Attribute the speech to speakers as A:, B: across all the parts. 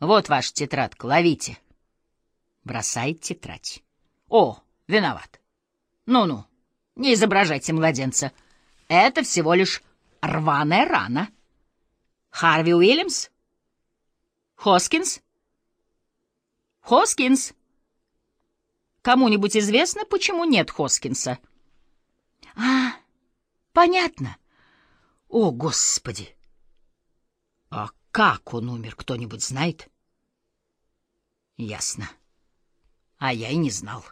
A: Вот ваша тетрадка, ловите. Бросает тетрадь. О, виноват. Ну-ну, не изображайте младенца. Это всего лишь рваная рана. Харви Уильямс? Хоскинс? Хоскинс? Кому-нибудь известно, почему нет Хоскинса? А, понятно. О, Господи! А как он умер, кто-нибудь знает? Ясно. А я и не знал.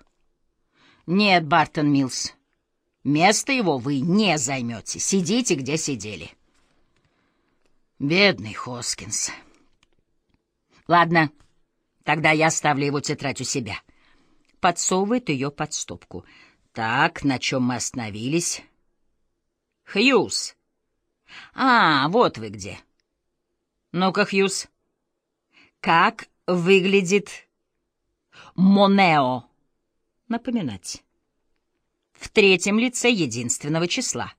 A: Нет, Бартон Милс, место его вы не займете. Сидите, где сидели. Бедный Хоскинс. Ладно, тогда я оставлю его тетрадь у себя. Подсовывает ее под стопку. Так, на чем мы остановились? Хьюз. А, вот вы где. Ну-ка, Хьюз, как выглядит Монео? Напоминать. В третьем лице единственного числа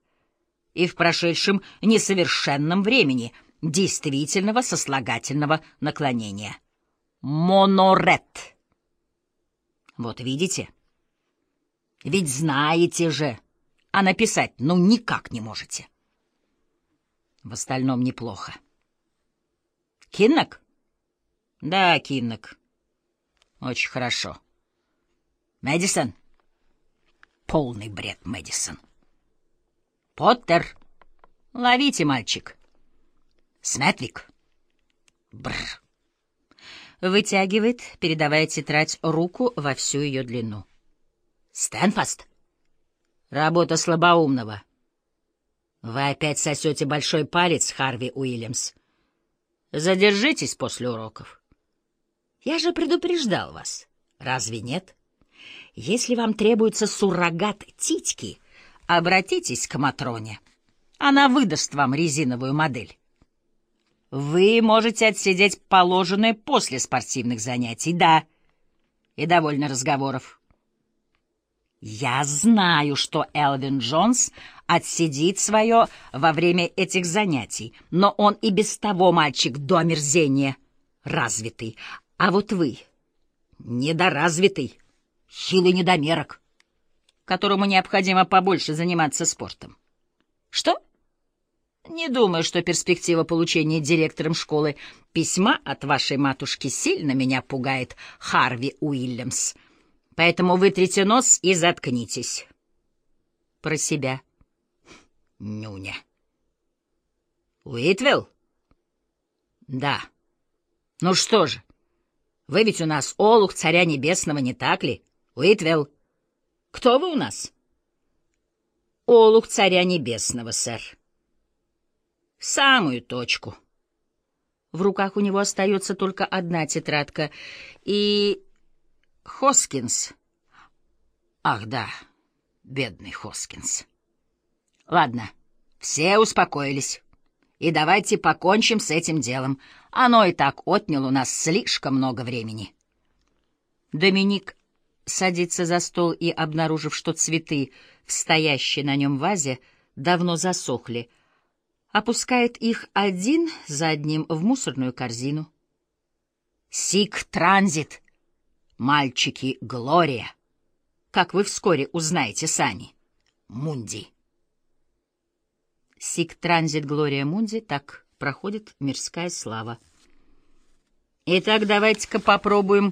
A: и в прошедшем несовершенном времени действительного сослагательного наклонения. Монорет. Вот видите? Ведь знаете же, а написать ну никак не можете. В остальном неплохо. Киннок? Да, Киннок. Очень хорошо. Мэдисон? Полный бред, Мэдисон. Поттер? Ловите, мальчик. Сметвик? Бррр. Вытягивает, передавая тетрадь руку во всю ее длину. Стэнфаст? Работа слабоумного. Вы опять сосете большой палец, Харви Уильямс. Задержитесь после уроков. Я же предупреждал вас. Разве нет? Если вам требуется суррогат титьки, обратитесь к Матроне. Она выдаст вам резиновую модель. Вы можете отсидеть положенное после спортивных занятий, да, и довольно разговоров. Я знаю, что Элвин Джонс отсидит свое во время этих занятий, но он и без того мальчик до омерзения развитый. А вот вы недоразвитый, хилый недомерок, которому необходимо побольше заниматься спортом. Что? Не думаю, что перспектива получения директором школы письма от вашей матушки сильно меня пугает, Харви Уильямс. Поэтому вытрите нос и заткнитесь. Про себя. Нюня. Уитвилл? Да. Ну что же, вы ведь у нас олух царя небесного, не так ли? Уитвилл. Кто вы у нас? Олух царя небесного, сэр. В самую точку. В руках у него остается только одна тетрадка, и Хоскинс. Ах, да, бедный Хоскинс. Ладно, все успокоились. И давайте покончим с этим делом. Оно и так отняло у нас слишком много времени. Доминик садится за стол и, обнаружив, что цветы в стоящей на нем вазе давно засохли, опускает их один за одним в мусорную корзину. «Сик Транзит!» Мальчики Глория, как вы вскоре узнаете сами. Мунди. Сик Транзит Глория Мунди, так проходит мирская слава. Итак, давайте-ка попробуем